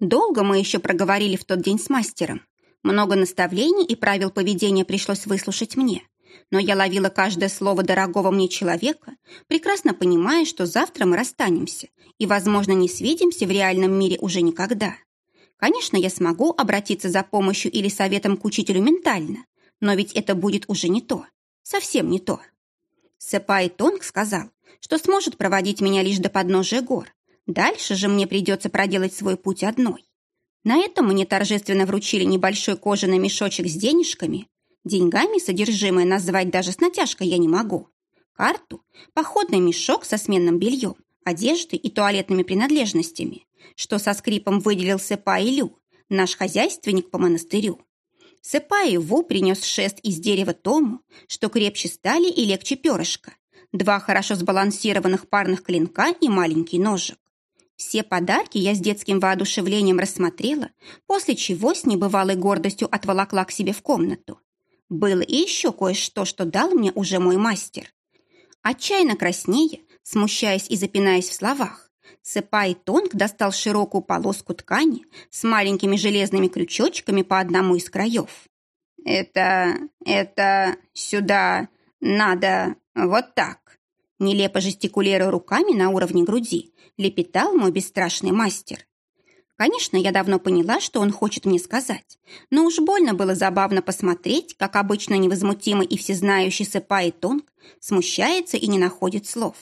Долго мы еще проговорили в тот день с мастером. Много наставлений и правил поведения пришлось выслушать мне. Но я ловила каждое слово дорогого мне человека, прекрасно понимая, что завтра мы расстанемся и, возможно, не свидимся в реальном мире уже никогда. Конечно, я смогу обратиться за помощью или советом к учителю ментально, но ведь это будет уже не то. Совсем не то. Сэпай Тонг сказал, что сможет проводить меня лишь до подножия гор. Дальше же мне придется проделать свой путь одной. На этом мне торжественно вручили небольшой кожаный мешочек с денежками. Деньгами содержимое назвать даже с натяжкой я не могу. Карту, походный мешок со сменным бельем, одеждой и туалетными принадлежностями, что со скрипом выделил Сэпай Лю, наш хозяйственник по монастырю. Сэпай Ву принес шест из дерева тому, что крепче стали и легче перышка, два хорошо сбалансированных парных клинка и маленький ножик. Все подарки я с детским воодушевлением рассмотрела, после чего с небывалой гордостью отволокла к себе в комнату. Было и еще кое-что, что дал мне уже мой мастер. Отчаянно краснея, смущаясь и запинаясь в словах, Сэпай Тонг достал широкую полоску ткани с маленькими железными крючочками по одному из краев. «Это... это... сюда... надо... вот так». Нелепо жестикулируя руками на уровне груди, лепетал мой бесстрашный мастер. Конечно, я давно поняла, что он хочет мне сказать, но уж больно было забавно посмотреть, как обычно невозмутимый и всезнающий Сэпай Тонг смущается и не находит слов.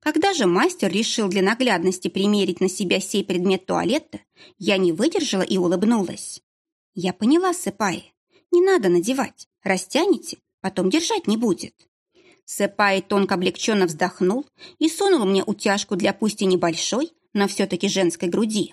Когда же мастер решил для наглядности примерить на себя сей предмет туалета, я не выдержала и улыбнулась. Я поняла, Сэпай, не надо надевать, растянете, потом держать не будет. Сэпай тонко облегченно вздохнул и сунул мне утяжку для пусть и небольшой, но все-таки женской груди.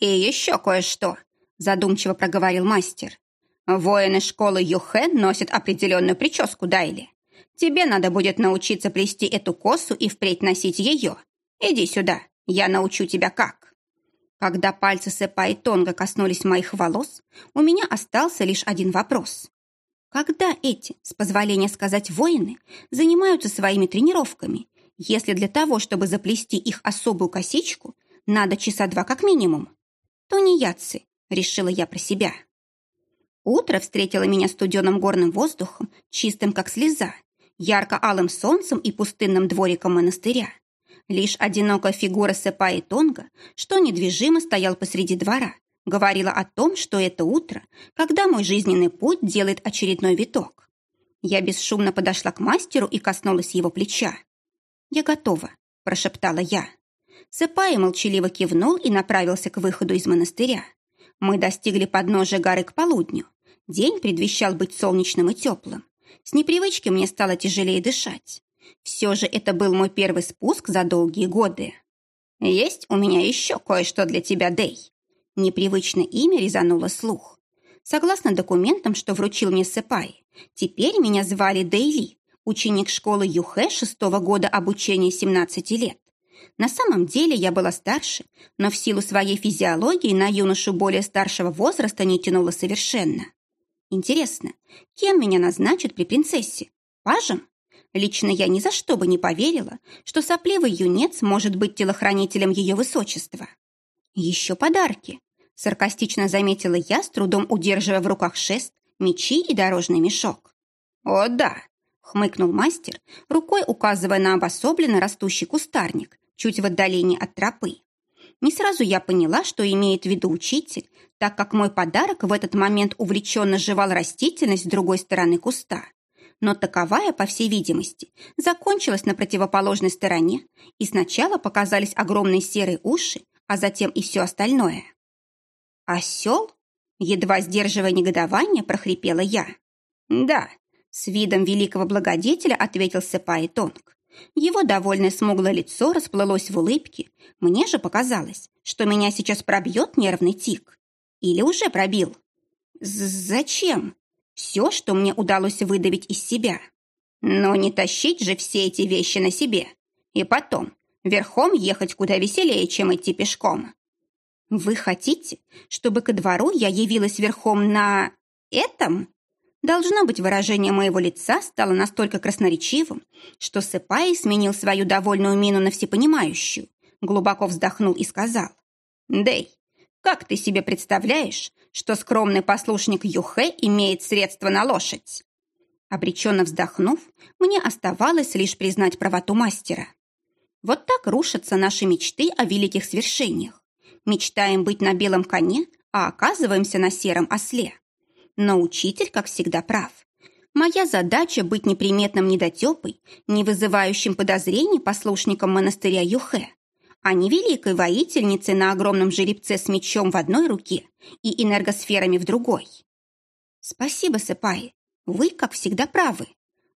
«И еще кое-что», – задумчиво проговорил мастер. «Воины школы Юхэ носят определенную прическу, Дайли. Тебе надо будет научиться плести эту косу и впредь носить ее. Иди сюда, я научу тебя как». Когда пальцы Сэпа и Тонга коснулись моих волос, у меня остался лишь один вопрос. Когда эти, с позволения сказать, воины занимаются своими тренировками, если для того, чтобы заплести их особую косичку, надо часа два как минимум? То не яцы, решила я про себя. Утро встретило меня студеным горным воздухом, чистым как слеза, ярко-алым солнцем и пустынным двориком монастыря. Лишь одинокая фигура Сэпа и Тонга, что недвижимо стоял посреди двора, говорила о том, что это утро, когда мой жизненный путь делает очередной виток. Я бесшумно подошла к мастеру и коснулась его плеча. «Я готова», – прошептала я. Сэпай молчаливо кивнул и направился к выходу из монастыря. Мы достигли подножия горы к полудню. День предвещал быть солнечным и теплым. С непривычки мне стало тяжелее дышать. Все же это был мой первый спуск за долгие годы. «Есть у меня еще кое-что для тебя, Дэй», Непривычное имя резануло слух. Согласно документам, что вручил мне Сэпай, теперь меня звали Дейли, ученик школы Юхэ шестого года обучения 17 лет. На самом деле я была старше, но в силу своей физиологии на юношу более старшего возраста не тянуло совершенно. Интересно, кем меня назначат при принцессе? Пажем? Лично я ни за что бы не поверила, что сопливый юнец может быть телохранителем ее высочества. «Еще подарки», — саркастично заметила я, с трудом удерживая в руках шест, мечи и дорожный мешок. «О, да», — хмыкнул мастер, рукой указывая на обособленно растущий кустарник, чуть в отдалении от тропы. Не сразу я поняла, что имеет в виду учитель, так как мой подарок в этот момент увлеченно жевал растительность с другой стороны куста. Но таковая, по всей видимости, закончилась на противоположной стороне, и сначала показались огромные серые уши, а затем и все остальное. «Осел?» Едва сдерживая негодование, прохрипела я. «Да», — с видом великого благодетеля ответил Сэпай Тонг. Его довольное смуглое лицо расплылось в улыбке. Мне же показалось, что меня сейчас пробьет нервный тик. Или уже пробил. «Зачем?» Все, что мне удалось выдавить из себя. Но не тащить же все эти вещи на себе. И потом, Верхом ехать куда веселее, чем идти пешком. Вы хотите, чтобы ко двору я явилась верхом на... этом? Должно быть, выражение моего лица стало настолько красноречивым, что Сыпай сменил свою довольную мину на всепонимающую, глубоко вздохнул и сказал. «Дэй, Как ты себе представляешь, что скромный послушник Юхэ имеет средства на лошадь?» Обреченно вздохнув, мне оставалось лишь признать правоту мастера. Вот так рушатся наши мечты о великих свершениях. Мечтаем быть на белом коне, а оказываемся на сером осле. Но учитель, как всегда, прав. Моя задача быть неприметным недотепой, не вызывающим подозрений послушником монастыря Юхэ, а не великой воительницей на огромном жеребце с мечом в одной руке и энергосферами в другой. Спасибо, Сэпай, вы, как всегда, правы.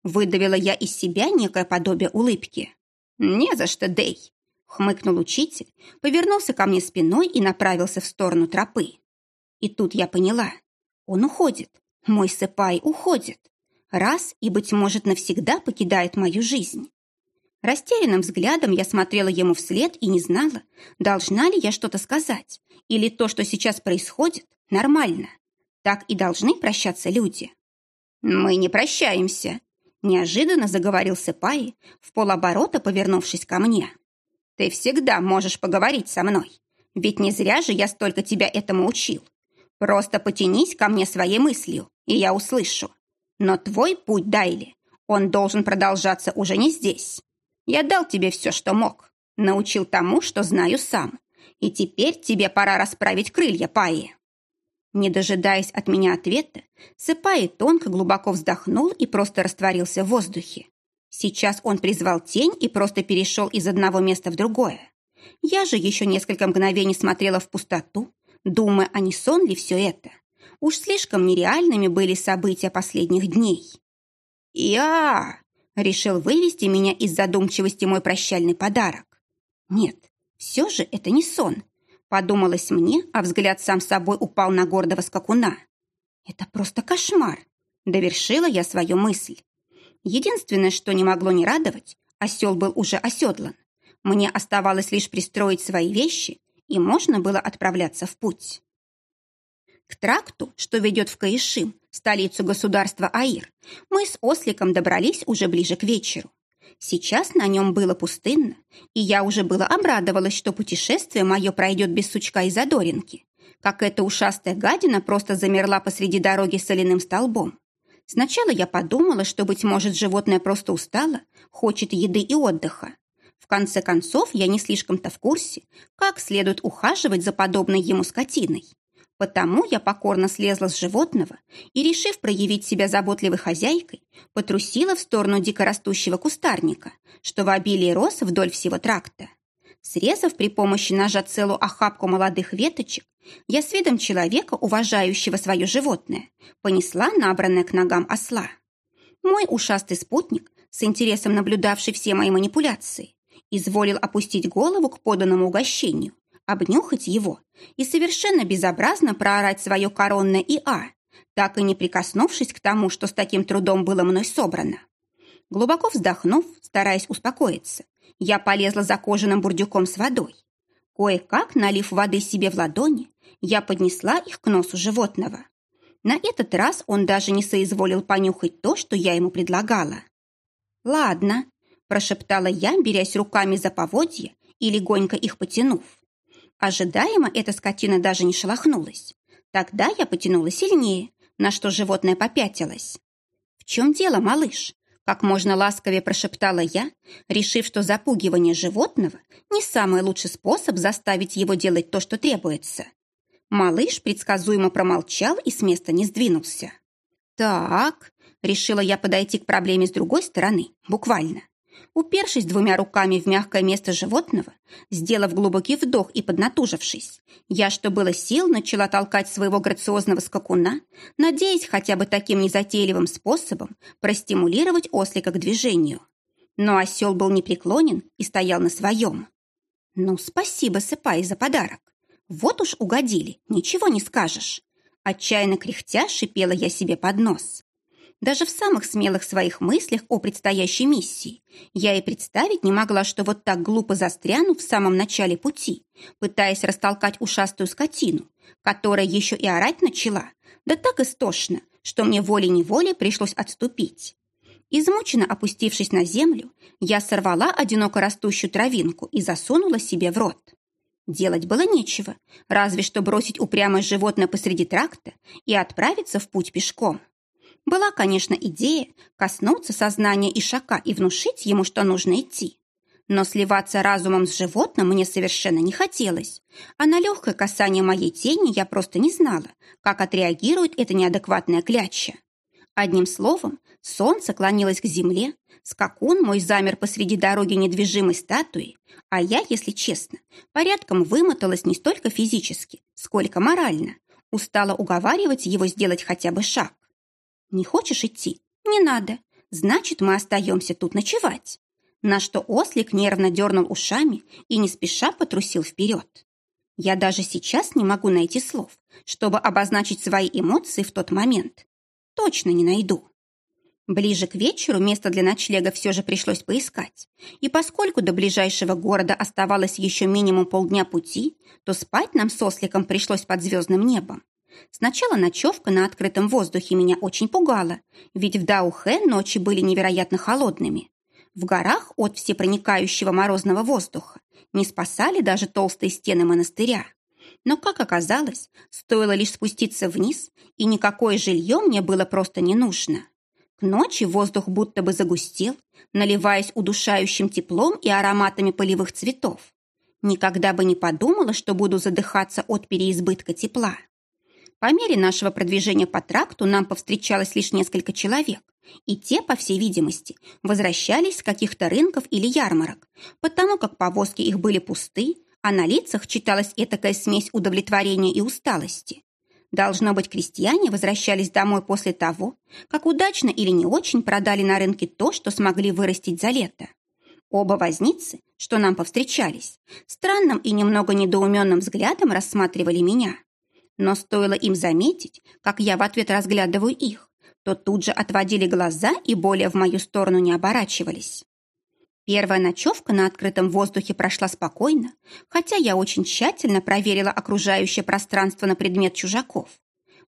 Выдавила я из себя некое подобие улыбки. «Не за что, Дэй!» — хмыкнул учитель, повернулся ко мне спиной и направился в сторону тропы. И тут я поняла. Он уходит. Мой Сэпай уходит. Раз и, быть может, навсегда покидает мою жизнь. Растерянным взглядом я смотрела ему вслед и не знала, должна ли я что-то сказать, или то, что сейчас происходит, нормально. Так и должны прощаться люди. «Мы не прощаемся», Неожиданно заговорил Сыпаи, в полоборота повернувшись ко мне. «Ты всегда можешь поговорить со мной, ведь не зря же я столько тебя этому учил. Просто потянись ко мне своей мыслью, и я услышу. Но твой путь, Дайли, он должен продолжаться уже не здесь. Я дал тебе все, что мог, научил тому, что знаю сам, и теперь тебе пора расправить крылья, Паи». Не дожидаясь от меня ответа, Сыпай тонко глубоко вздохнул и просто растворился в воздухе. Сейчас он призвал тень и просто перешел из одного места в другое. Я же еще несколько мгновений смотрела в пустоту, думая, а не сон ли все это. Уж слишком нереальными были события последних дней. «Я!» — решил вывести меня из задумчивости мой прощальный подарок. Нет, все же это не сон, Подумалось мне, а взгляд сам собой упал на гордого скакуна. Это просто кошмар. Довершила я свою мысль. Единственное, что не могло не радовать, осел был уже оседлан. Мне оставалось лишь пристроить свои вещи, и можно было отправляться в путь. К тракту, что ведет в Каишим, столицу государства Аир, мы с Осликом добрались уже ближе к вечеру. Сейчас на нем было пустынно, и я уже было обрадовалась, что путешествие мое пройдет без сучка и задоринки, как эта ушастая гадина просто замерла посреди дороги соляным столбом. Сначала я подумала, что, быть может, животное просто устало, хочет еды и отдыха. В конце концов, я не слишком-то в курсе, как следует ухаживать за подобной ему скотиной. Потому я покорно слезла с животного и, решив проявить себя заботливой хозяйкой, потрусила в сторону дикорастущего кустарника, что в обилии рос вдоль всего тракта. Срезав при помощи ножа целую охапку молодых веточек, я с видом человека, уважающего свое животное, понесла набранное к ногам осла. Мой ушастый спутник, с интересом наблюдавший все мои манипуляции, изволил опустить голову к поданному угощению обнюхать его и совершенно безобразно проорать свое коронное ИА, так и не прикоснувшись к тому, что с таким трудом было мной собрано. Глубоко вздохнув, стараясь успокоиться, я полезла за кожаным бурдюком с водой. Кое-как, налив воды себе в ладони, я поднесла их к носу животного. На этот раз он даже не соизволил понюхать то, что я ему предлагала. «Ладно», – прошептала я, берясь руками за поводья и легонько их потянув. Ожидаемо эта скотина даже не шелохнулась. Тогда я потянула сильнее, на что животное попятилось. «В чем дело, малыш?» Как можно ласковее прошептала я, решив, что запугивание животного не самый лучший способ заставить его делать то, что требуется. Малыш предсказуемо промолчал и с места не сдвинулся. «Так», — решила я подойти к проблеме с другой стороны, буквально. Упершись двумя руками в мягкое место животного, сделав глубокий вдох и поднатужившись, я, что было сил, начала толкать своего грациозного скакуна, надеясь хотя бы таким незатейливым способом простимулировать ослика к движению. Но осел был непреклонен и стоял на своем. «Ну, спасибо, Сыпай, за подарок. Вот уж угодили, ничего не скажешь». Отчаянно кряхтя шипела я себе под нос. Даже в самых смелых своих мыслях о предстоящей миссии я и представить не могла, что вот так глупо застряну в самом начале пути, пытаясь растолкать ушастую скотину, которая еще и орать начала, да так истошно, что мне волей-неволей пришлось отступить. Измученно опустившись на землю, я сорвала одиноко растущую травинку и засунула себе в рот. Делать было нечего, разве что бросить упрямое животное посреди тракта и отправиться в путь пешком. Была, конечно, идея коснуться сознания Ишака и внушить ему, что нужно идти. Но сливаться разумом с животным мне совершенно не хотелось, а на легкое касание моей тени я просто не знала, как отреагирует эта неадекватная кляча. Одним словом, солнце клонилось к земле, скакун мой замер посреди дороги недвижимой статуи, а я, если честно, порядком вымоталась не столько физически, сколько морально, устала уговаривать его сделать хотя бы шаг. «Не хочешь идти? Не надо. Значит, мы остаемся тут ночевать на что ослик нервно дернул ушами и не спеша потрусил вперед. Я даже сейчас не могу найти слов, чтобы обозначить свои эмоции в тот момент. Точно не найду. Ближе к вечеру место для ночлега все же пришлось поискать, и поскольку до ближайшего города оставалось еще минимум полдня пути, то спать нам с осликом пришлось под звездным небом. Сначала ночевка на открытом воздухе меня очень пугала, ведь в Даухе ночи были невероятно холодными, в горах от всепроникающего морозного воздуха не спасали даже толстые стены монастыря. Но, как оказалось, стоило лишь спуститься вниз, и никакое жилье мне было просто не нужно. К ночи воздух будто бы загустел, наливаясь удушающим теплом и ароматами полевых цветов. Никогда бы не подумала, что буду задыхаться от переизбытка тепла. По мере нашего продвижения по тракту нам повстречалось лишь несколько человек, и те, по всей видимости, возвращались с каких-то рынков или ярмарок, потому как повозки их были пусты, а на лицах читалась этакая смесь удовлетворения и усталости. Должно быть, крестьяне возвращались домой после того, как удачно или не очень продали на рынке то, что смогли вырастить за лето. Оба возницы, что нам повстречались, странным и немного недоуменным взглядом рассматривали меня. Но стоило им заметить, как я в ответ разглядываю их, то тут же отводили глаза и более в мою сторону не оборачивались. Первая ночевка на открытом воздухе прошла спокойно, хотя я очень тщательно проверила окружающее пространство на предмет чужаков.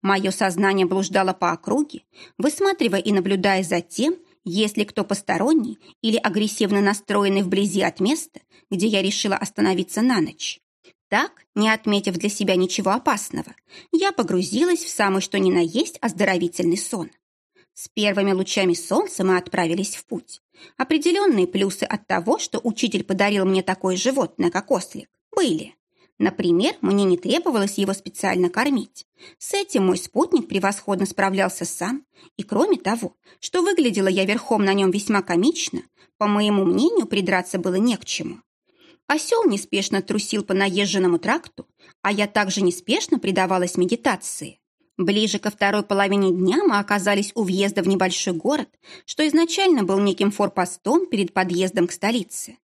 Мое сознание блуждало по округе, высматривая и наблюдая за тем, есть ли кто посторонний или агрессивно настроенный вблизи от места, где я решила остановиться на ночь. Так, не отметив для себя ничего опасного, я погрузилась в самый что ни на есть оздоровительный сон. С первыми лучами солнца мы отправились в путь. Определенные плюсы от того, что учитель подарил мне такое животное, как ослик, были. Например, мне не требовалось его специально кормить. С этим мой спутник превосходно справлялся сам, и кроме того, что выглядела я верхом на нем весьма комично, по моему мнению, придраться было не к чему. Осел неспешно трусил по наезженному тракту, а я также неспешно предавалась медитации. Ближе ко второй половине дня мы оказались у въезда в небольшой город, что изначально был неким форпостом перед подъездом к столице.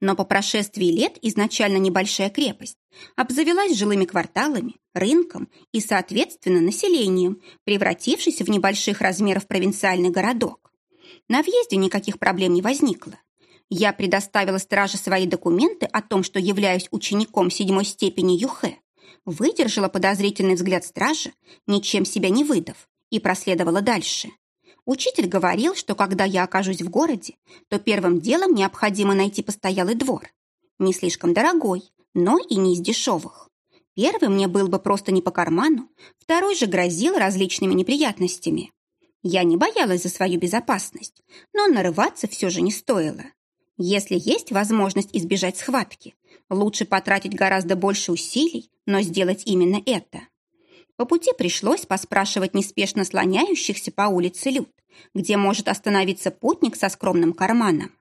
Но по прошествии лет изначально небольшая крепость обзавелась жилыми кварталами, рынком и, соответственно, населением, превратившись в небольших размеров провинциальный городок. На въезде никаких проблем не возникло. Я предоставила страже свои документы о том, что являюсь учеником седьмой степени Юхэ, выдержала подозрительный взгляд стража, ничем себя не выдав, и проследовала дальше. Учитель говорил, что когда я окажусь в городе, то первым делом необходимо найти постоялый двор. Не слишком дорогой, но и не из дешевых. Первый мне был бы просто не по карману, второй же грозил различными неприятностями. Я не боялась за свою безопасность, но нарываться все же не стоило. Если есть возможность избежать схватки, лучше потратить гораздо больше усилий, но сделать именно это. По пути пришлось поспрашивать неспешно слоняющихся по улице люд, где может остановиться путник со скромным карманом.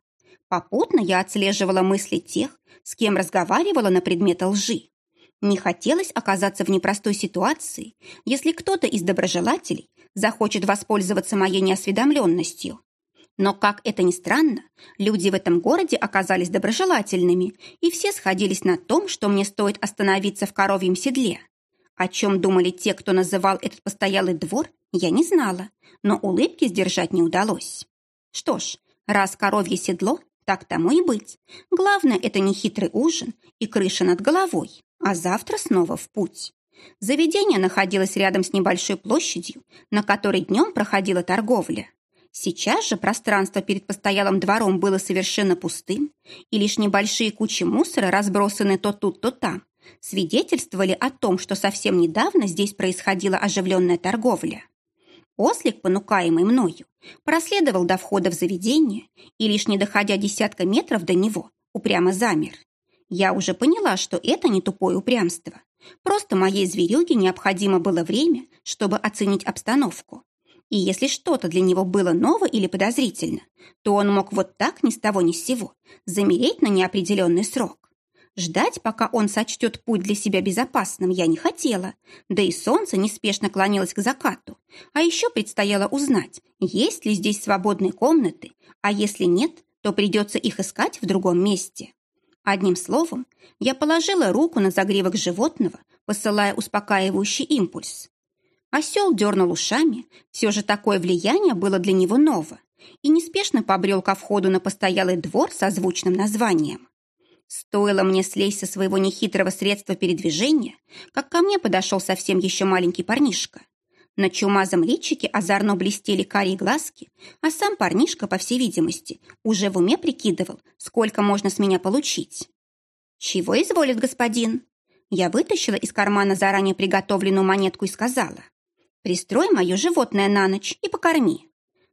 Попутно я отслеживала мысли тех, с кем разговаривала на предмет лжи. Не хотелось оказаться в непростой ситуации, если кто-то из доброжелателей захочет воспользоваться моей неосведомленностью. Но, как это ни странно, люди в этом городе оказались доброжелательными, и все сходились на том, что мне стоит остановиться в коровьем седле. О чем думали те, кто называл этот постоялый двор, я не знала, но улыбки сдержать не удалось. Что ж, раз коровье седло, так тому и быть. Главное, это не хитрый ужин и крыша над головой, а завтра снова в путь. Заведение находилось рядом с небольшой площадью, на которой днем проходила торговля. Сейчас же пространство перед постоялым двором было совершенно пустым, и лишь небольшие кучи мусора, разбросанные то тут, то там, свидетельствовали о том, что совсем недавно здесь происходила оживленная торговля. Ослик, понукаемый мною, проследовал до входа в заведение и, лишь не доходя десятка метров до него, упрямо замер. Я уже поняла, что это не тупое упрямство. Просто моей зверюге необходимо было время, чтобы оценить обстановку. И если что-то для него было ново или подозрительно, то он мог вот так ни с того ни с сего замереть на неопределенный срок. Ждать, пока он сочтет путь для себя безопасным, я не хотела, да и солнце неспешно клонилось к закату. А еще предстояло узнать, есть ли здесь свободные комнаты, а если нет, то придется их искать в другом месте. Одним словом, я положила руку на загривок животного, посылая успокаивающий импульс. Осел дернул ушами, все же такое влияние было для него ново, и неспешно побрел ко входу на постоялый двор со звучным названием. Стоило мне слезть со своего нехитрого средства передвижения, как ко мне подошел совсем еще маленький парнишка. На чумазом личике озорно блестели карие глазки, а сам парнишка, по всей видимости, уже в уме прикидывал, сколько можно с меня получить. «Чего изволит господин?» Я вытащила из кармана заранее приготовленную монетку и сказала. «Пристрой мое животное на ночь и покорми».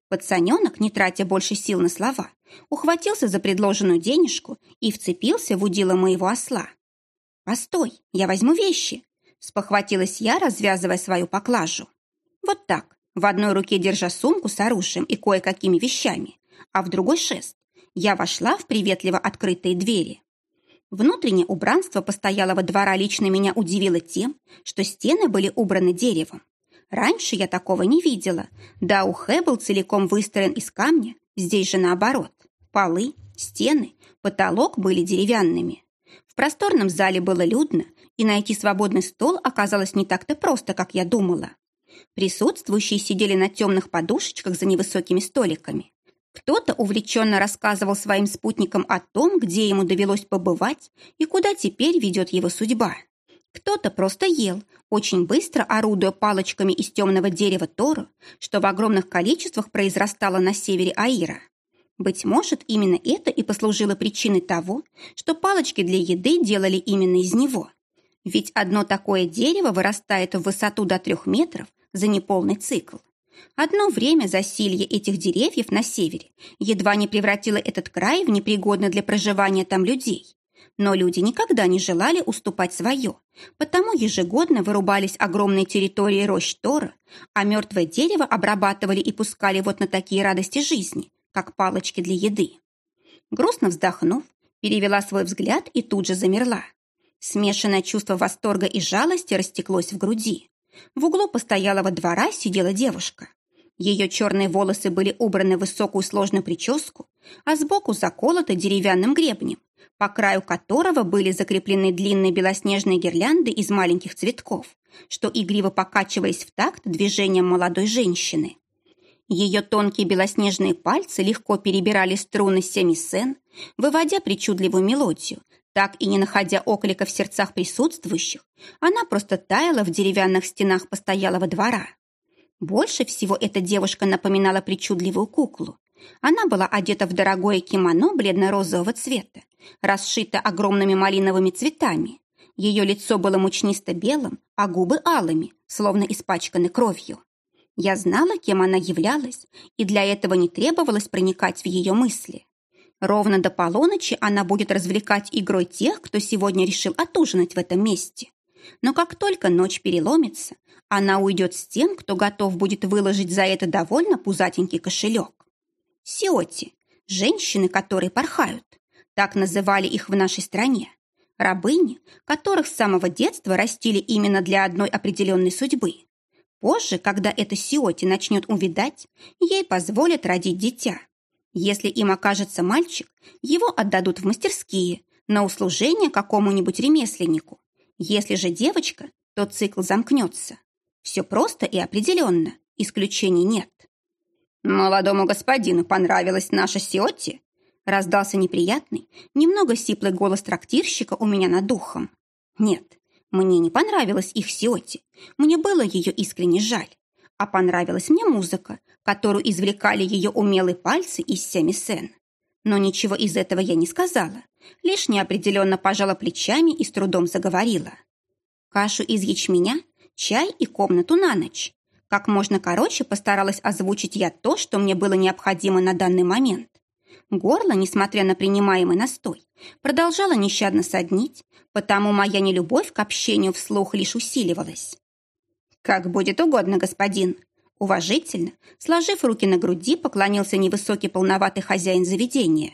Пацаненок, не тратя больше сил на слова, ухватился за предложенную денежку и вцепился в удило моего осла. «Постой, я возьму вещи!» спохватилась я, развязывая свою поклажу. Вот так, в одной руке держа сумку с оружием и кое-какими вещами, а в другой шест, я вошла в приветливо открытые двери. Внутреннее убранство постоялого двора лично меня удивило тем, что стены были убраны деревом. Раньше я такого не видела. Да, Ухэ был целиком выстроен из камня, здесь же наоборот. Полы, стены, потолок были деревянными. В просторном зале было людно, и найти свободный стол оказалось не так-то просто, как я думала. Присутствующие сидели на темных подушечках за невысокими столиками. Кто-то увлеченно рассказывал своим спутникам о том, где ему довелось побывать и куда теперь ведет его судьба. Кто-то просто ел, очень быстро орудуя палочками из темного дерева Тору, что в огромных количествах произрастало на севере Аира. Быть может, именно это и послужило причиной того, что палочки для еды делали именно из него. Ведь одно такое дерево вырастает в высоту до трех метров за неполный цикл. Одно время засилье этих деревьев на севере едва не превратило этот край в непригодный для проживания там людей. Но люди никогда не желали уступать свое, потому ежегодно вырубались огромные территории рощ Тора, а мертвое дерево обрабатывали и пускали вот на такие радости жизни, как палочки для еды. Грустно вздохнув, перевела свой взгляд и тут же замерла. Смешанное чувство восторга и жалости растеклось в груди. В углу постоялого двора сидела девушка. Ее черные волосы были убраны в высокую сложную прическу, а сбоку заколоты деревянным гребнем, по краю которого были закреплены длинные белоснежные гирлянды из маленьких цветков, что игриво покачивались в такт движением молодой женщины. Ее тонкие белоснежные пальцы легко перебирали струны семисен, выводя причудливую мелодию, так и не находя оклика в сердцах присутствующих, она просто таяла в деревянных стенах постоялого двора. Больше всего эта девушка напоминала причудливую куклу. Она была одета в дорогое кимоно бледно-розового цвета, расшито огромными малиновыми цветами. Ее лицо было мучнисто-белым, а губы алыми, словно испачканы кровью. Я знала, кем она являлась, и для этого не требовалось проникать в ее мысли. Ровно до полуночи она будет развлекать игрой тех, кто сегодня решил отужинать в этом месте. Но как только ночь переломится, она уйдет с тем, кто готов будет выложить за это довольно пузатенький кошелек. Сиоти – женщины, которые порхают. Так называли их в нашей стране. Рабыни, которых с самого детства растили именно для одной определенной судьбы. Позже, когда эта Сиоти начнет увидать, ей позволят родить дитя – если им окажется мальчик, его отдадут в мастерские, на услужение какому-нибудь ремесленнику. Если же девочка, то цикл замкнется. Все просто и определенно, исключений нет. «Молодому господину понравилась наша Сиотти?» Раздался неприятный, немного сиплый голос трактирщика у меня над духом. «Нет, мне не понравилась их Сиотти. Мне было ее искренне жаль а понравилась мне музыка, которую извлекали ее умелые пальцы из семисен. Но ничего из этого я не сказала, лишь неопределенно пожала плечами и с трудом заговорила. Кашу из ячменя, чай и комнату на ночь. Как можно короче постаралась озвучить я то, что мне было необходимо на данный момент. Горло, несмотря на принимаемый настой, продолжало нещадно соднить, потому моя нелюбовь к общению вслух лишь усиливалась. «Как будет угодно, господин», Уважительно, сложив руки на груди, поклонился невысокий полноватый хозяин заведения.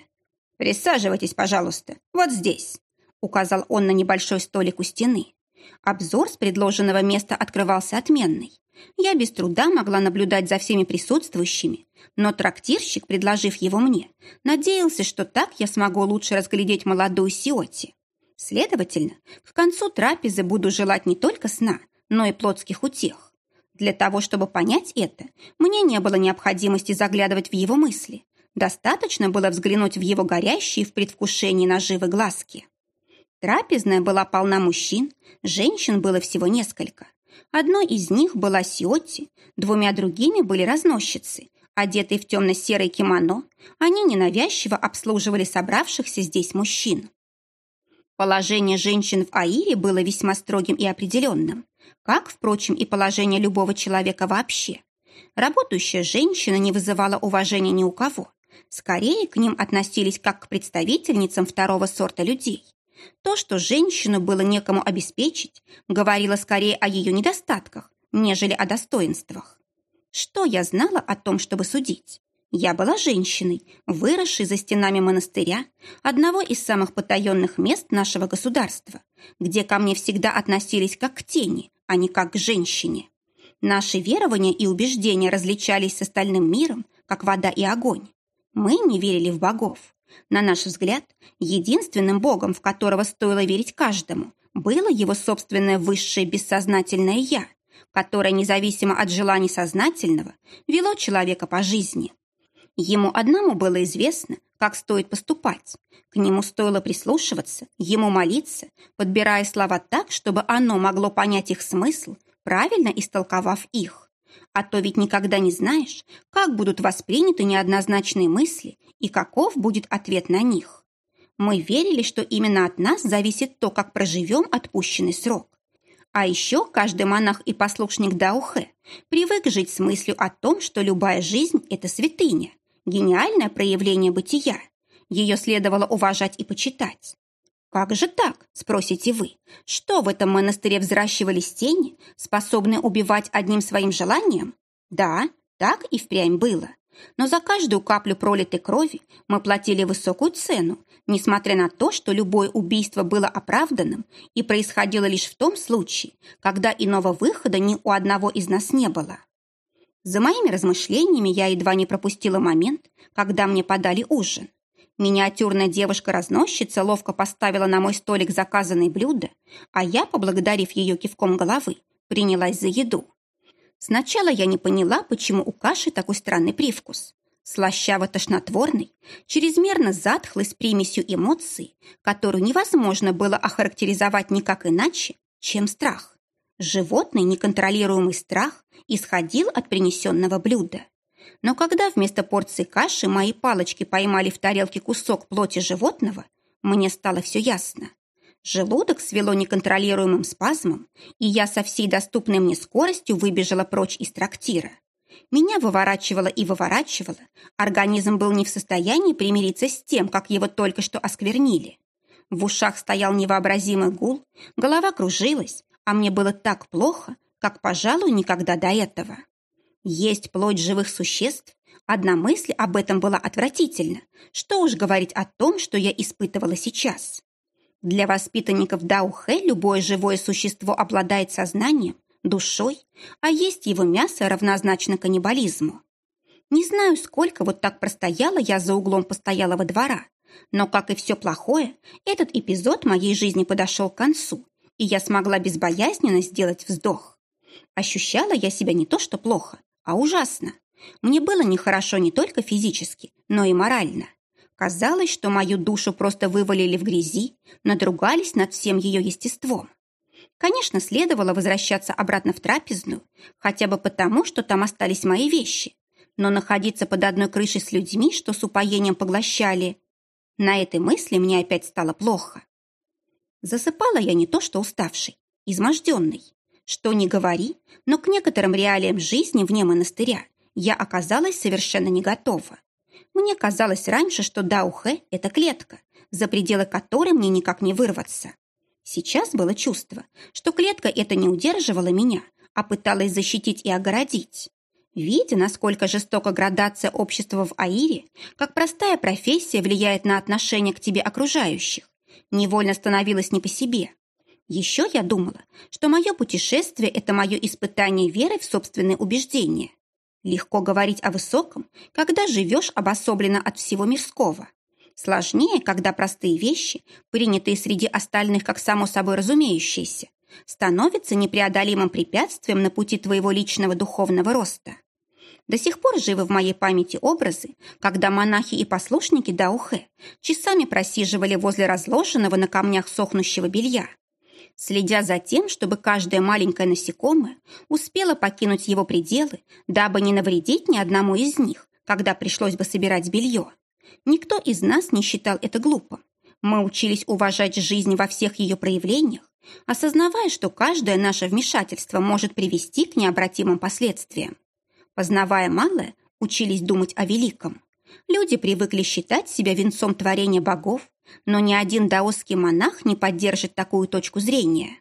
«Присаживайтесь, пожалуйста, вот здесь», — указал он на небольшой столик у стены. Обзор с предложенного места открывался отменный. Я без труда могла наблюдать за всеми присутствующими, но трактирщик, предложив его мне, надеялся, что так я смогу лучше разглядеть молодую Сиоти. Следовательно, к концу трапезы буду желать не только сна, но и плотских утех. Для того, чтобы понять это, мне не было необходимости заглядывать в его мысли. Достаточно было взглянуть в его горящие в предвкушении наживы глазки. Трапезная была полна мужчин, женщин было всего несколько. Одной из них была Сиотти, двумя другими были разносчицы, одетые в темно-серое кимоно, они ненавязчиво обслуживали собравшихся здесь мужчин. Положение женщин в Аире было весьма строгим и определенным как, впрочем, и положение любого человека вообще. Работающая женщина не вызывала уважения ни у кого. Скорее, к ним относились как к представительницам второго сорта людей. То, что женщину было некому обеспечить, говорило скорее о ее недостатках, нежели о достоинствах. Что я знала о том, чтобы судить? Я была женщиной, выросшей за стенами монастыря, одного из самых потаенных мест нашего государства, где ко мне всегда относились как к тени, а не как к женщине. Наши верования и убеждения различались с остальным миром, как вода и огонь. Мы не верили в богов. На наш взгляд, единственным богом, в которого стоило верить каждому, было его собственное высшее бессознательное «я», которое, независимо от желаний сознательного, вело человека по жизни. Ему одному было известно, как стоит поступать. К нему стоило прислушиваться, ему молиться, подбирая слова так, чтобы оно могло понять их смысл, правильно истолковав их. А то ведь никогда не знаешь, как будут восприняты неоднозначные мысли и каков будет ответ на них. Мы верили, что именно от нас зависит то, как проживем отпущенный срок. А еще каждый монах и послушник Даухе привык жить с мыслью о том, что любая жизнь – это святыня, гениальное проявление бытия. Ее следовало уважать и почитать. «Как же так?» – спросите вы. «Что в этом монастыре взращивались тени, способные убивать одним своим желанием?» Да, так и впрямь было. Но за каждую каплю пролитой крови мы платили высокую цену, несмотря на то, что любое убийство было оправданным и происходило лишь в том случае, когда иного выхода ни у одного из нас не было. За моими размышлениями я едва не пропустила момент, когда мне подали ужин. Миниатюрная девушка-разносчица ловко поставила на мой столик заказанные блюда, а я, поблагодарив ее кивком головы, принялась за еду. Сначала я не поняла, почему у каши такой странный привкус. Слащаво-тошнотворный, чрезмерно затхлый с примесью эмоций, которую невозможно было охарактеризовать никак иначе, чем страх. Животный неконтролируемый страх исходил от принесенного блюда. Но когда вместо порции каши мои палочки поймали в тарелке кусок плоти животного, мне стало все ясно. Желудок свело неконтролируемым спазмом, и я со всей доступной мне скоростью выбежала прочь из трактира. Меня выворачивало и выворачивало, организм был не в состоянии примириться с тем, как его только что осквернили. В ушах стоял невообразимый гул, голова кружилась, а мне было так плохо, как, пожалуй, никогда до этого. Есть плоть живых существ? Одна мысль об этом была отвратительна. Что уж говорить о том, что я испытывала сейчас. Для воспитанников Даухэ любое живое существо обладает сознанием, душой, а есть его мясо равнозначно каннибализму. Не знаю, сколько вот так простояла я за углом постоялого двора, но, как и все плохое, этот эпизод моей жизни подошел к концу, и я смогла безбоязненно сделать вздох. Ощущала я себя не то что плохо, а ужасно. Мне было нехорошо не только физически, но и морально. Казалось, что мою душу просто вывалили в грязи, надругались над всем ее естеством. Конечно, следовало возвращаться обратно в трапезную, хотя бы потому, что там остались мои вещи. но находиться под одной крышей с людьми, что с упоением поглощали... На этой мысли мне опять стало плохо. Засыпала я не то что уставший, изможденный. Что не говори, но к некоторым реалиям жизни вне монастыря я оказалась совершенно не готова. Мне казалось раньше, что Даухэ – это клетка, за пределы которой мне никак не вырваться. Сейчас было чувство, что клетка эта не удерживала меня, а пыталась защитить и огородить. Видя, насколько жестока градация общества в Аире, как простая профессия влияет на отношение к тебе окружающих, невольно становилась не по себе. Еще я думала, что мое путешествие – это мое испытание верой в собственные убеждения. Легко говорить о высоком, когда живешь обособленно от всего мирского. Сложнее, когда простые вещи, принятые среди остальных как само собой разумеющиеся, становятся непреодолимым препятствием на пути твоего личного духовного роста. До сих пор живы в моей памяти образы, когда монахи и послушники Даухэ часами просиживали возле разложенного на камнях сохнущего белья, следя за тем, чтобы каждое маленькое насекомое успело покинуть его пределы, дабы не навредить ни одному из них, когда пришлось бы собирать белье. Никто из нас не считал это глупым. Мы учились уважать жизнь во всех ее проявлениях, осознавая, что каждое наше вмешательство может привести к необратимым последствиям. Познавая малое, учились думать о великом. Люди привыкли считать себя венцом творения богов, но ни один даосский монах не поддержит такую точку зрения.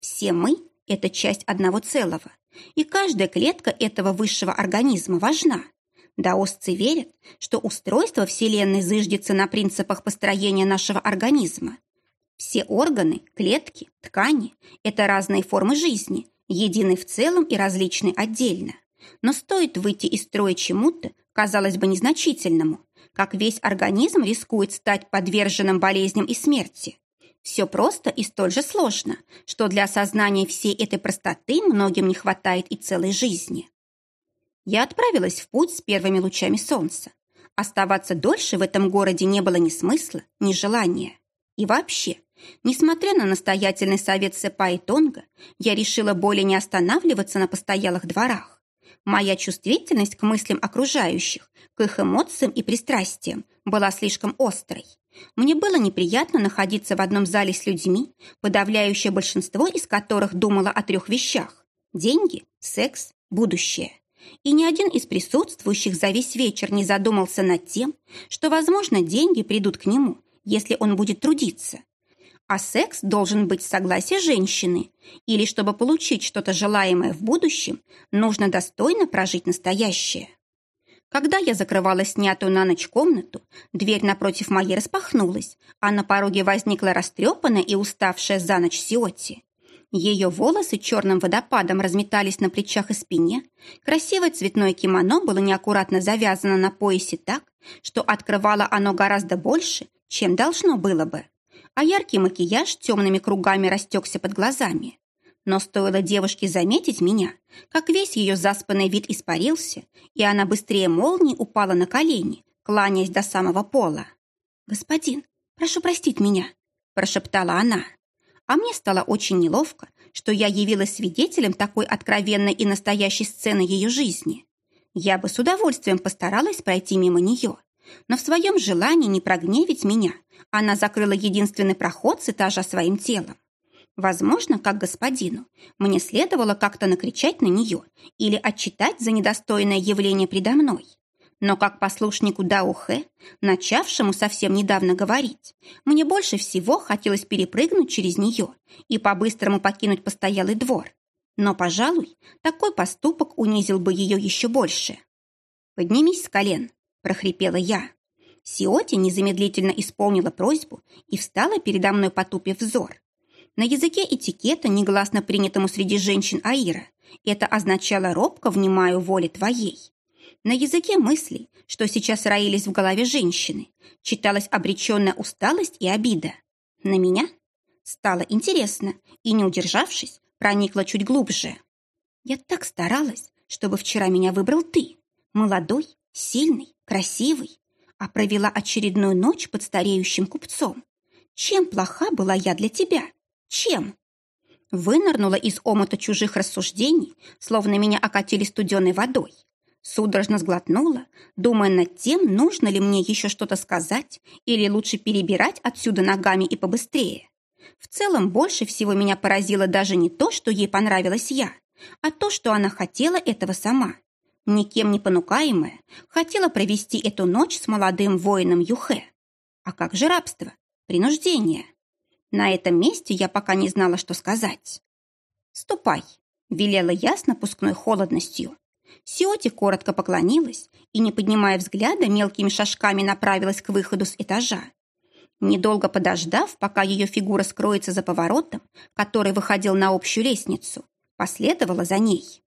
Все мы – это часть одного целого, и каждая клетка этого высшего организма важна. Даосцы верят, что устройство Вселенной зыждется на принципах построения нашего организма. Все органы, клетки, ткани – это разные формы жизни, единые в целом и различные отдельно. Но стоит выйти из строя чему-то, казалось бы, незначительному, как весь организм рискует стать подверженным болезням и смерти. Все просто и столь же сложно, что для осознания всей этой простоты многим не хватает и целой жизни. Я отправилась в путь с первыми лучами солнца. Оставаться дольше в этом городе не было ни смысла, ни желания. И вообще, несмотря на настоятельный совет Сепа и Тонга, я решила более не останавливаться на постоялых дворах. Моя чувствительность к мыслям окружающих, к их эмоциям и пристрастиям была слишком острой. Мне было неприятно находиться в одном зале с людьми, подавляющее большинство из которых думало о трех вещах – деньги, секс, будущее. И ни один из присутствующих за весь вечер не задумался над тем, что, возможно, деньги придут к нему, если он будет трудиться. А секс должен быть в согласии женщины, или чтобы получить что-то желаемое в будущем, нужно достойно прожить настоящее. Когда я закрывала снятую на ночь комнату, дверь напротив моей распахнулась, а на пороге возникла растрепанная и уставшая за ночь Сиоти. Ее волосы черным водопадом разметались на плечах и спине. Красивое цветное кимоно было неаккуратно завязано на поясе так, что открывало оно гораздо больше, чем должно было бы. А яркий макияж темными кругами растекся под глазами. Но стоило девушке заметить меня, как весь ее заспанный вид испарился, и она быстрее молнии упала на колени, кланяясь до самого пола. «Господин, прошу простить меня», – прошептала она а мне стало очень неловко, что я явилась свидетелем такой откровенной и настоящей сцены ее жизни. Я бы с удовольствием постаралась пройти мимо нее, но в своем желании не прогневить меня она закрыла единственный проход с этажа своим телом. Возможно, как господину, мне следовало как-то накричать на нее или отчитать за недостойное явление предо мной. Но как послушнику Даухэ, начавшему совсем недавно говорить, мне больше всего хотелось перепрыгнуть через нее и по-быстрому покинуть постоялый двор. Но, пожалуй, такой поступок унизил бы ее еще больше. «Поднимись с колен», – прохрипела я. Сиоти незамедлительно исполнила просьбу и встала передо мной, потупив взор. На языке этикета, негласно принятому среди женщин Аира, это означало робко «внимаю воле твоей». На языке мыслей, что сейчас роились в голове женщины, читалась обреченная усталость и обида. На меня стало интересно и, не удержавшись, проникла чуть глубже. Я так старалась, чтобы вчера меня выбрал ты, молодой, сильный, красивый, а провела очередную ночь под стареющим купцом. Чем плоха была я для тебя? Чем? Вынырнула из омута чужих рассуждений, словно меня окатили студеной водой, Судорожно сглотнула, думая над тем, нужно ли мне еще что-то сказать или лучше перебирать отсюда ногами и побыстрее. В целом, больше всего меня поразило даже не то, что ей понравилась я, а то, что она хотела этого сама. Никем не понукаемая, хотела провести эту ночь с молодым воином Юхе. А как же рабство? Принуждение? На этом месте я пока не знала, что сказать. «Ступай», — велела я с напускной холодностью. Сиоти коротко поклонилась и, не поднимая взгляда, мелкими шажками направилась к выходу с этажа. Недолго подождав, пока ее фигура скроется за поворотом, который выходил на общую лестницу, последовала за ней.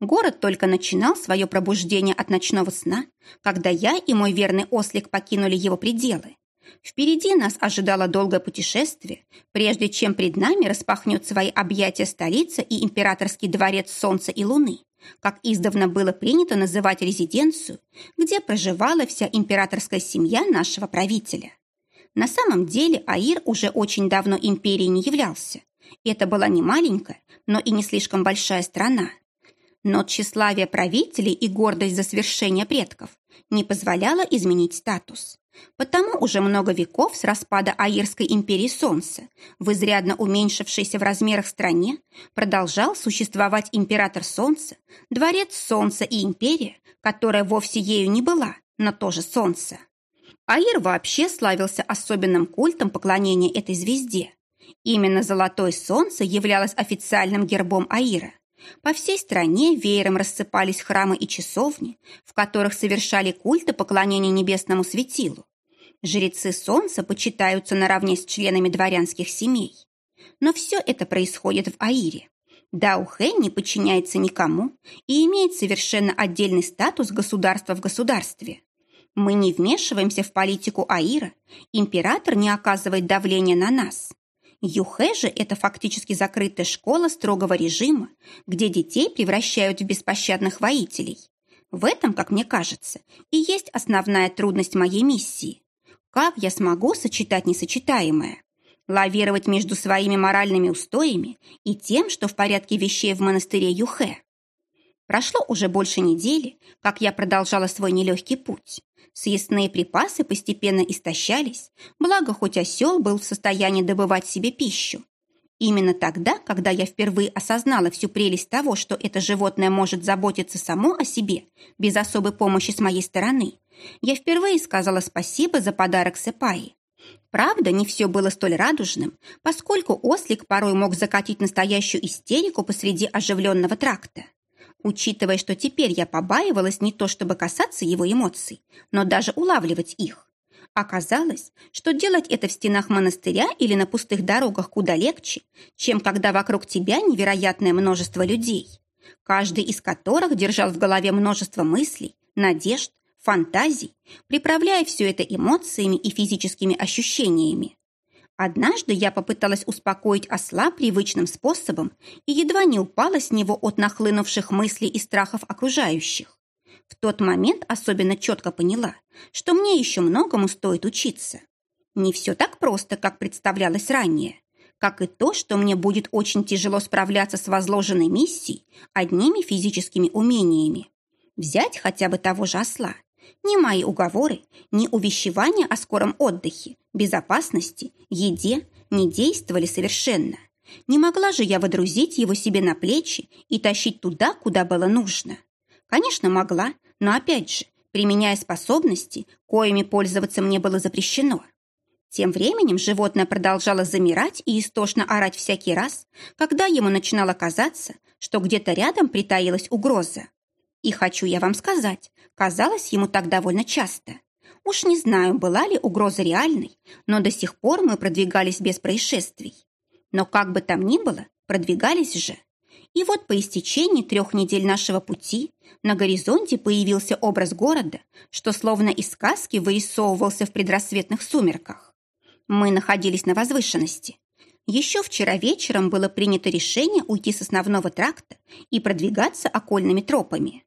Город только начинал свое пробуждение от ночного сна, когда я и мой верный ослик покинули его пределы. Впереди нас ожидало долгое путешествие, прежде чем пред нами распахнет свои объятия столица и императорский дворец Солнца и Луны, как издавна было принято называть резиденцию, где проживала вся императорская семья нашего правителя. На самом деле Аир уже очень давно империей не являлся. Это была не маленькая, но и не слишком большая страна. Но тщеславие правителей и гордость за свершение предков не позволяло изменить статус. Потому уже много веков с распада Аирской империи Солнца, в изрядно уменьшившейся в размерах стране, продолжал существовать император Солнца, дворец Солнца и империя, которая вовсе ею не была, но тоже Солнце. Аир вообще славился особенным культом поклонения этой звезде. Именно золотое солнце являлось официальным гербом Аира – по всей стране веером рассыпались храмы и часовни, в которых совершали культы поклонения небесному светилу. Жрецы солнца почитаются наравне с членами дворянских семей. Но все это происходит в Аире. Даухэ не подчиняется никому и имеет совершенно отдельный статус государства в государстве. Мы не вмешиваемся в политику Аира, император не оказывает давления на нас. Юхэ же – это фактически закрытая школа строгого режима, где детей превращают в беспощадных воителей. В этом, как мне кажется, и есть основная трудность моей миссии. Как я смогу сочетать несочетаемое? Лавировать между своими моральными устоями и тем, что в порядке вещей в монастыре Юхэ. Прошло уже больше недели, как я продолжала свой нелегкий путь. Съестные припасы постепенно истощались, благо хоть осел был в состоянии добывать себе пищу. Именно тогда, когда я впервые осознала всю прелесть того, что это животное может заботиться само о себе, без особой помощи с моей стороны, я впервые сказала спасибо за подарок Сепаи. Правда, не все было столь радужным, поскольку ослик порой мог закатить настоящую истерику посреди оживленного тракта. Учитывая, что теперь я побаивалась не то чтобы касаться его эмоций, но даже улавливать их. Оказалось, что делать это в стенах монастыря или на пустых дорогах куда легче, чем когда вокруг тебя невероятное множество людей, каждый из которых держал в голове множество мыслей, надежд, фантазий, приправляя все это эмоциями и физическими ощущениями. Однажды я попыталась успокоить осла привычным способом и едва не упала с него от нахлынувших мыслей и страхов окружающих. В тот момент особенно четко поняла, что мне еще многому стоит учиться. Не все так просто, как представлялось ранее, как и то, что мне будет очень тяжело справляться с возложенной миссией одними физическими умениями. Взять хотя бы того же осла. Ни мои уговоры, ни увещевания о скором отдыхе, безопасности, еде не действовали совершенно. Не могла же я водрузить его себе на плечи и тащить туда, куда было нужно. Конечно, могла, но опять же, применяя способности, коими пользоваться мне было запрещено. Тем временем животное продолжало замирать и истошно орать всякий раз, когда ему начинало казаться, что где-то рядом притаилась угроза. И хочу я вам сказать, казалось ему так довольно часто. Уж не знаю, была ли угроза реальной, но до сих пор мы продвигались без происшествий. Но как бы там ни было, продвигались же. И вот по истечении трех недель нашего пути на горизонте появился образ города, что словно из сказки вырисовывался в предрассветных сумерках. Мы находились на возвышенности. Еще вчера вечером было принято решение уйти с основного тракта и продвигаться окольными тропами.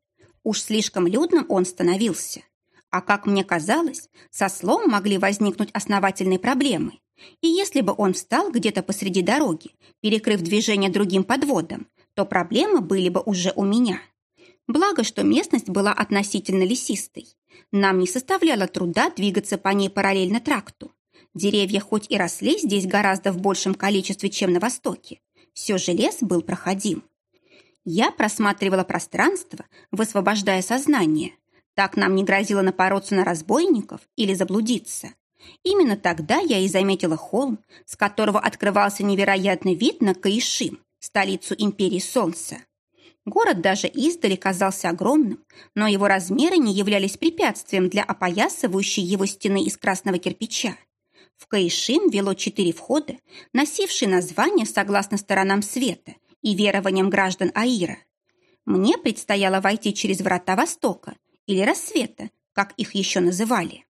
Уж слишком людным он становился. А как мне казалось, со слом могли возникнуть основательные проблемы. И если бы он встал где-то посреди дороги, перекрыв движение другим подводом, то проблемы были бы уже у меня. Благо, что местность была относительно лесистой. Нам не составляло труда двигаться по ней параллельно тракту. Деревья хоть и росли здесь гораздо в большем количестве, чем на востоке, все же лес был проходим. Я просматривала пространство, высвобождая сознание. Так нам не грозило напороться на разбойников или заблудиться. Именно тогда я и заметила холм, с которого открывался невероятный вид на Каишим, столицу империи Солнца. Город даже издали казался огромным, но его размеры не являлись препятствием для опоясывающей его стены из красного кирпича. В Каишим вело четыре входа, носившие названия согласно сторонам света и верованиям граждан Аира. Мне предстояло войти через врата Востока или Рассвета, как их еще называли.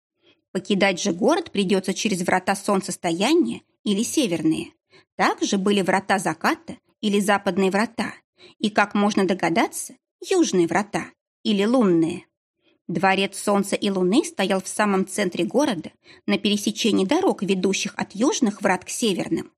Покидать же город придется через врата солнцестояния или северные. Также были врата заката или западные врата, и, как можно догадаться, южные врата или лунные. Дворец Солнца и Луны стоял в самом центре города, на пересечении дорог, ведущих от южных врат к северным.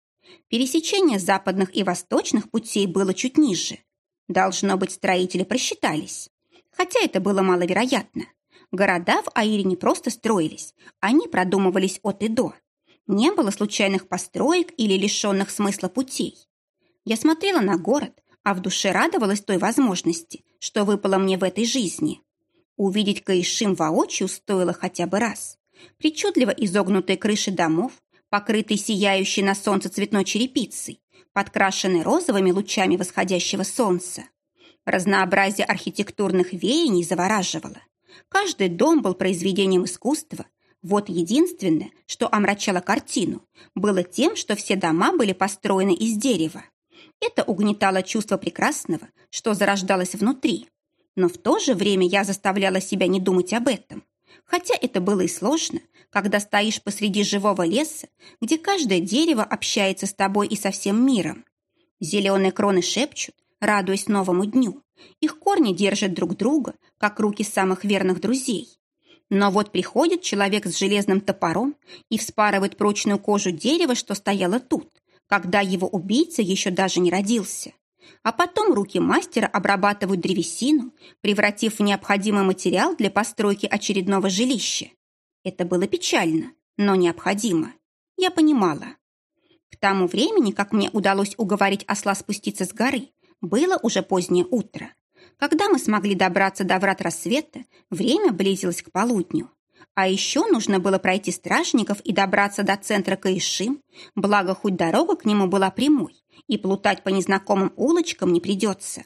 Пересечение западных и восточных путей было чуть ниже. Должно быть, строители просчитались. Хотя это было маловероятно. Города в Аире не просто строились, они продумывались от и до. Не было случайных построек или лишенных смысла путей. Я смотрела на город, а в душе радовалась той возможности, что выпало мне в этой жизни. Увидеть Каишим воочию стоило хотя бы раз. Причудливо изогнутые крыши домов, покрытые сияющей на солнце цветной черепицей, подкрашенные розовыми лучами восходящего солнца. Разнообразие архитектурных веяний завораживало. Каждый дом был произведением искусства. Вот единственное, что омрачало картину, было тем, что все дома были построены из дерева. Это угнетало чувство прекрасного, что зарождалось внутри. Но в то же время я заставляла себя не думать об этом. Хотя это было и сложно, когда стоишь посреди живого леса, где каждое дерево общается с тобой и со всем миром. Зеленые кроны шепчут, радуясь новому дню. Их корни держат друг друга, как руки самых верных друзей. Но вот приходит человек с железным топором и вспарывает прочную кожу дерева, что стояло тут, когда его убийца еще даже не родился. А потом руки мастера обрабатывают древесину, превратив в необходимый материал для постройки очередного жилища. Это было печально, но необходимо. Я понимала. К тому времени, как мне удалось уговорить осла спуститься с горы, было уже позднее утро. Когда мы смогли добраться до врат рассвета, время близилось к полудню. А еще нужно было пройти стражников и добраться до центра Каишим, благо хоть дорога к нему была прямой, и плутать по незнакомым улочкам не придется.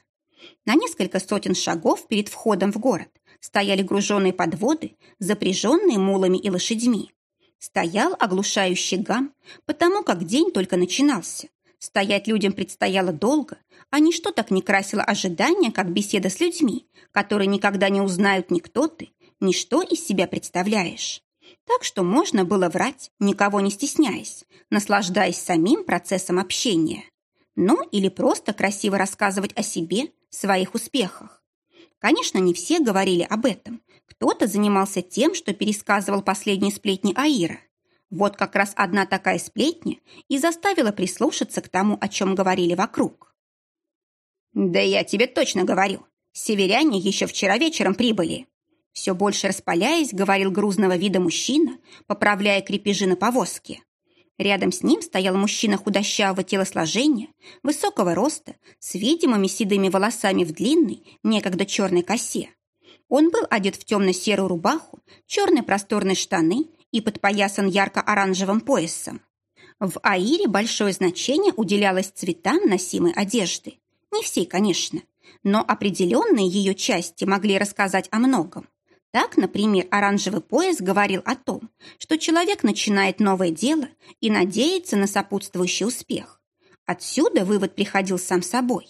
На несколько сотен шагов перед входом в город стояли груженные подводы, запряженные мулами и лошадьми. Стоял оглушающий гам, потому как день только начинался. Стоять людям предстояло долго, а ничто так не красило ожидания, как беседа с людьми, которые никогда не узнают ни кто ты, ни что из себя представляешь. Так что можно было врать, никого не стесняясь, наслаждаясь самим процессом общения. Ну, или просто красиво рассказывать о себе, своих успехах. Конечно, не все говорили об этом. Кто-то занимался тем, что пересказывал последние сплетни Аира. Вот как раз одна такая сплетня и заставила прислушаться к тому, о чем говорили вокруг. «Да я тебе точно говорю, северяне еще вчера вечером прибыли». Все больше распаляясь, говорил грузного вида мужчина, поправляя крепежи на повозке. Рядом с ним стоял мужчина худощавого телосложения, высокого роста, с видимыми седыми волосами в длинной, некогда черной косе. Он был одет в темно-серую рубаху, черные просторные штаны и подпоясан ярко-оранжевым поясом. В Аире большое значение уделялось цветам носимой одежды. Не всей, конечно, но определенные ее части могли рассказать о многом. Так, например, оранжевый пояс говорил о том, что человек начинает новое дело и надеется на сопутствующий успех. Отсюда вывод приходил сам собой.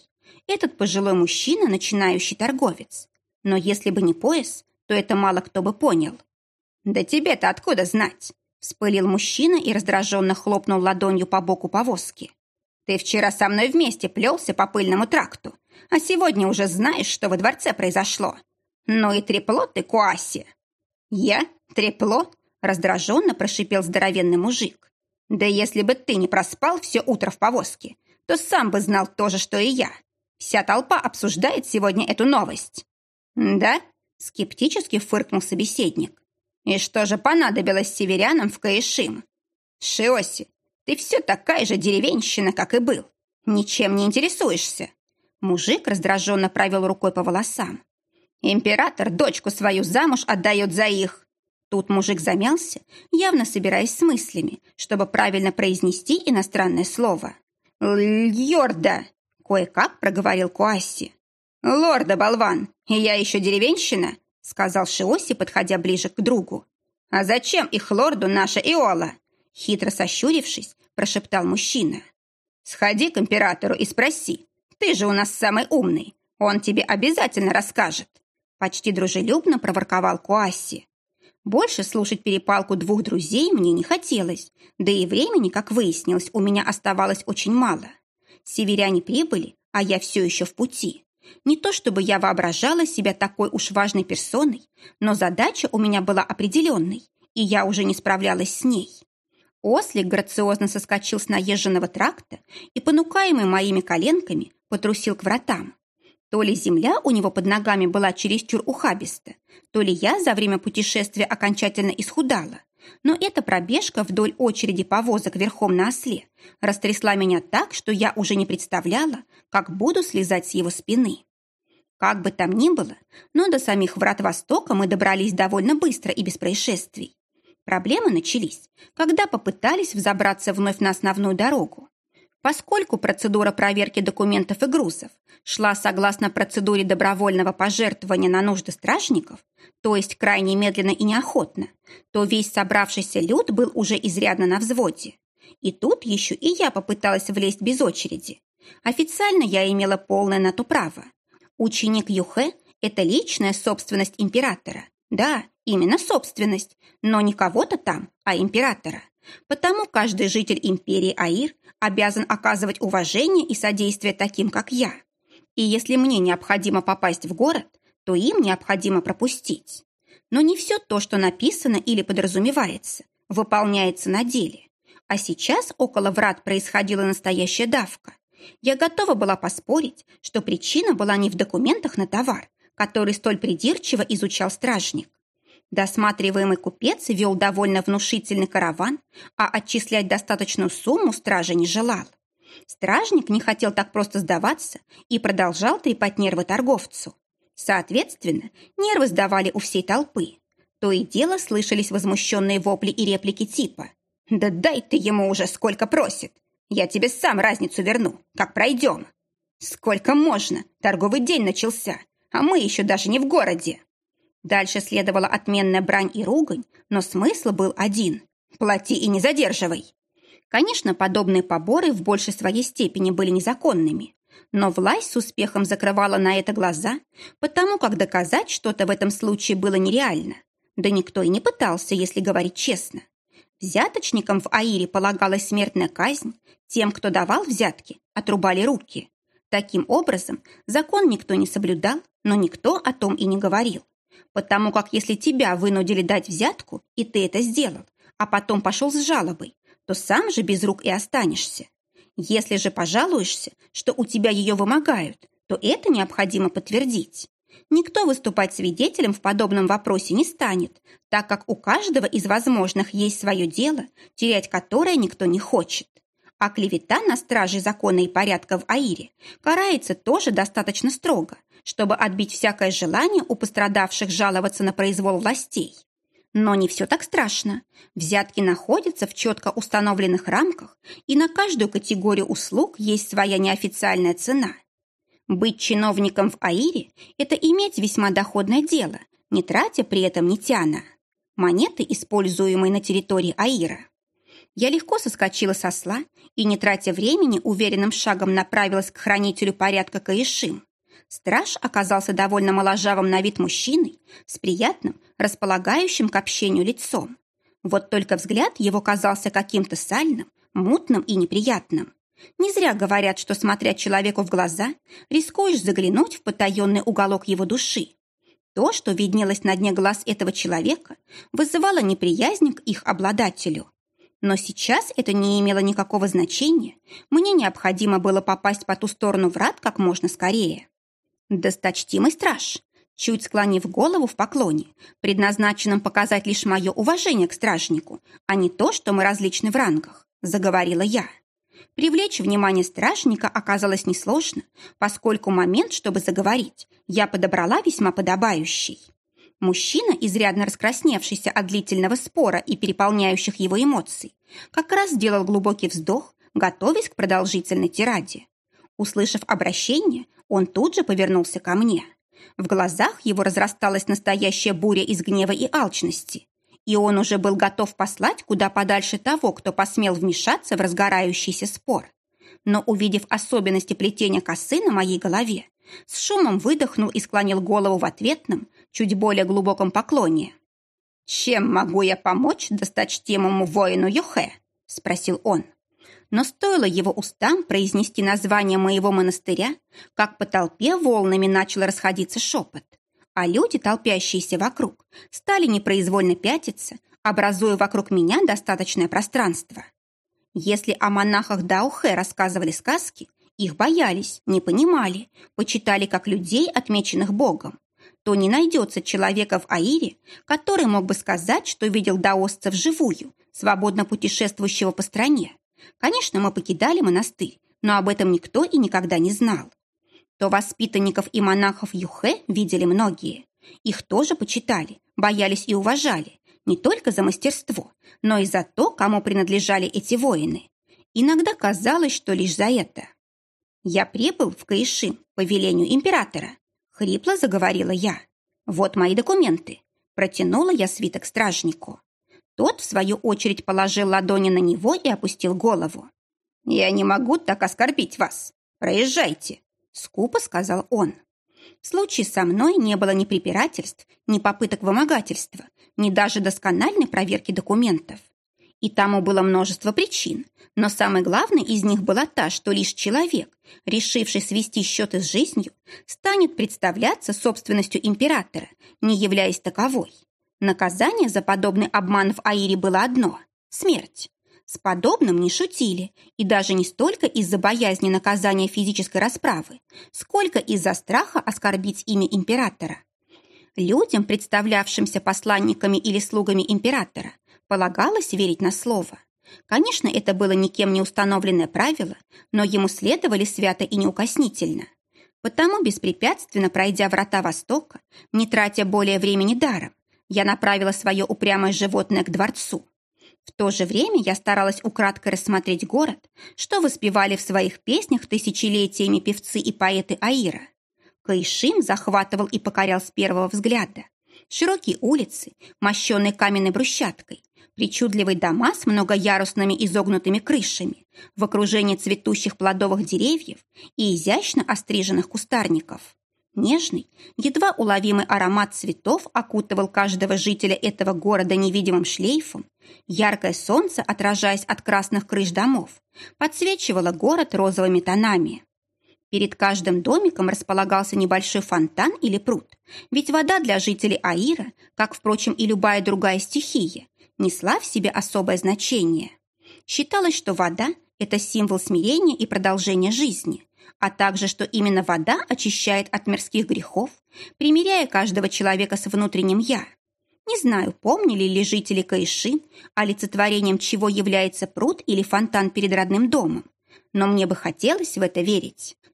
Этот пожилой мужчина – начинающий торговец. Но если бы не пояс, то это мало кто бы понял. «Да тебе-то откуда знать?» Вспылил мужчина и раздраженно хлопнул ладонью по боку повозки. «Ты вчера со мной вместе плелся по пыльному тракту, а сегодня уже знаешь, что во дворце произошло. Ну и трепло ты, Куаси!» «Я? Трепло?» раздраженно прошипел здоровенный мужик. «Да если бы ты не проспал все утро в повозке, то сам бы знал то же, что и я. Вся толпа обсуждает сегодня эту новость». «Да?» — скептически фыркнул собеседник. «И что же понадобилось северянам в Каишим? Шиоси, ты все такая же деревенщина, как и был. Ничем не интересуешься». Мужик раздраженно провел рукой по волосам. «Император дочку свою замуж отдает за их». Тут мужик замялся, явно собираясь с мыслями, чтобы правильно произнести иностранное слово. «Льорда!» — кое-как проговорил Куасси. «Лорда, болван! И я еще деревенщина?» — сказал Шиоси, подходя ближе к другу. «А зачем их лорду наша Иола?» Хитро сощурившись, прошептал мужчина. «Сходи к императору и спроси. Ты же у нас самый умный. Он тебе обязательно расскажет». Почти дружелюбно проворковал Куасси. Больше слушать перепалку двух друзей мне не хотелось, да и времени, как выяснилось, у меня оставалось очень мало. Северяне прибыли, а я все еще в пути. Не то чтобы я воображала себя такой уж важной персоной, но задача у меня была определенной, и я уже не справлялась с ней. Ослик грациозно соскочил с наезженного тракта и, понукаемый моими коленками, потрусил к вратам. То ли земля у него под ногами была чересчур ухабиста, то ли я за время путешествия окончательно исхудала. Но эта пробежка вдоль очереди повозок верхом на осле растрясла меня так, что я уже не представляла, как буду слезать с его спины. Как бы там ни было, но до самих врат Востока мы добрались довольно быстро и без происшествий. Проблемы начались, когда попытались взобраться вновь на основную дорогу. Поскольку процедура проверки документов и грузов шла согласно процедуре добровольного пожертвования на нужды стражников, то есть крайне медленно и неохотно, то весь собравшийся люд был уже изрядно на взводе. И тут еще и я попыталась влезть без очереди. Официально я имела полное на то право. Ученик Юхе – это личная собственность императора. Да, именно собственность, но не кого-то там, а императора. Потому каждый житель империи Аир обязан оказывать уважение и содействие таким, как я. И если мне необходимо попасть в город, то им необходимо пропустить. Но не все то, что написано или подразумевается, выполняется на деле. А сейчас около врат происходила настоящая давка. Я готова была поспорить, что причина была не в документах на товар, который столь придирчиво изучал стражник, Досматриваемый купец вел довольно внушительный караван, а отчислять достаточную сумму стража не желал. Стражник не хотел так просто сдаваться и продолжал трепать нервы торговцу. Соответственно, нервы сдавали у всей толпы. То и дело слышались возмущенные вопли и реплики типа «Да дай ты ему уже сколько просит! Я тебе сам разницу верну, как пройдем!» «Сколько можно? Торговый день начался, а мы еще даже не в городе!» Дальше следовала отменная брань и ругань, но смысл был один – плати и не задерживай. Конечно, подобные поборы в большей своей степени были незаконными, но власть с успехом закрывала на это глаза, потому как доказать что-то в этом случае было нереально. Да никто и не пытался, если говорить честно. Взяточникам в Аире полагалась смертная казнь, тем, кто давал взятки, отрубали руки. Таким образом, закон никто не соблюдал, но никто о том и не говорил. Потому как если тебя вынудили дать взятку, и ты это сделал, а потом пошел с жалобой, то сам же без рук и останешься. Если же пожалуешься, что у тебя ее вымогают, то это необходимо подтвердить. Никто выступать свидетелем в подобном вопросе не станет, так как у каждого из возможных есть свое дело, терять которое никто не хочет. А клевета на страже закона и порядка в Аире карается тоже достаточно строго, чтобы отбить всякое желание у пострадавших жаловаться на произвол властей. Но не все так страшно. Взятки находятся в четко установленных рамках, и на каждую категорию услуг есть своя неофициальная цена. Быть чиновником в Аире – это иметь весьма доходное дело, не тратя при этом ни тяна. Монеты, используемые на территории Аира. Я легко соскочила со сла и, не тратя времени, уверенным шагом направилась к хранителю порядка Каишим. Страж оказался довольно моложавым на вид мужчиной с приятным, располагающим к общению лицом. Вот только взгляд его казался каким-то сальным, мутным и неприятным. Не зря говорят, что, смотря человеку в глаза, рискуешь заглянуть в потаенный уголок его души. То, что виднелось на дне глаз этого человека, вызывало неприязнь к их обладателю. Но сейчас это не имело никакого значения. Мне необходимо было попасть по ту сторону врат как можно скорее. «Досточтимый страж, чуть склонив голову в поклоне, предназначенном показать лишь мое уважение к стражнику, а не то, что мы различны в рангах, заговорила я. Привлечь внимание стражника оказалось несложно, поскольку момент, чтобы заговорить, я подобрала весьма подобающий. Мужчина, изрядно раскрасневшийся от длительного спора и переполняющих его эмоций, как раз сделал глубокий вздох, готовясь к продолжительной тираде. Услышав обращение, он тут же повернулся ко мне. В глазах его разрасталась настоящая буря из гнева и алчности, и он уже был готов послать куда подальше того, кто посмел вмешаться в разгорающийся спор. Но, увидев особенности плетения косы на моей голове, с шумом выдохнул и склонил голову в ответном, чуть более глубоком поклоне. «Чем могу я помочь досточтимому воину Юхе?» – спросил он. Но стоило его устам произнести название моего монастыря, как по толпе волнами начал расходиться шепот а люди, толпящиеся вокруг, стали непроизвольно пятиться, образуя вокруг меня достаточное пространство. Если о монахах Даухе рассказывали сказки, их боялись, не понимали, почитали как людей, отмеченных Богом, то не найдется человека в Аире, который мог бы сказать, что видел даосца вживую, свободно путешествующего по стране. Конечно, мы покидали монастырь, но об этом никто и никогда не знал то воспитанников и монахов Юхе видели многие. Их тоже почитали, боялись и уважали, не только за мастерство, но и за то, кому принадлежали эти воины. Иногда казалось, что лишь за это. «Я прибыл в Каишим по велению императора», — хрипло заговорила я. «Вот мои документы». Протянула я свиток стражнику. Тот, в свою очередь, положил ладони на него и опустил голову. «Я не могу так оскорбить вас. Проезжайте. Скупо сказал он. В случае со мной не было ни препирательств, ни попыток вымогательства, ни даже доскональной проверки документов. И тому было множество причин, но самой главной из них была та, что лишь человек, решивший свести счеты с жизнью, станет представляться собственностью императора, не являясь таковой. Наказание за подобный обман в Аире было одно – смерть. С подобным не шутили, и даже не столько из-за боязни наказания физической расправы, сколько из-за страха оскорбить имя императора. Людям, представлявшимся посланниками или слугами императора, полагалось верить на слово. Конечно, это было никем не установленное правило, но ему следовали свято и неукоснительно. Потому, беспрепятственно пройдя врата Востока, не тратя более времени даром, я направила свое упрямое животное к дворцу. В то же время я старалась украдкой рассмотреть город, что воспевали в своих песнях тысячелетиями певцы и поэты Аира. Кайшим захватывал и покорял с первого взгляда. Широкие улицы, мощенные каменной брусчаткой, причудливые дома с многоярусными изогнутыми крышами, в окружении цветущих плодовых деревьев и изящно остриженных кустарников. Нежный, едва уловимый аромат цветов окутывал каждого жителя этого города невидимым шлейфом. Яркое солнце, отражаясь от красных крыш домов, подсвечивало город розовыми тонами. Перед каждым домиком располагался небольшой фонтан или пруд, ведь вода для жителей Аира, как, впрочем, и любая другая стихия, несла в себе особое значение. Считалось, что вода – это символ смирения и продолжения жизни, а также, что именно вода очищает от мирских грехов, примиряя каждого человека с внутренним «я». Не знаю, помнили ли жители Каиши, олицетворением чего является пруд или фонтан перед родным домом, но мне бы хотелось в это верить.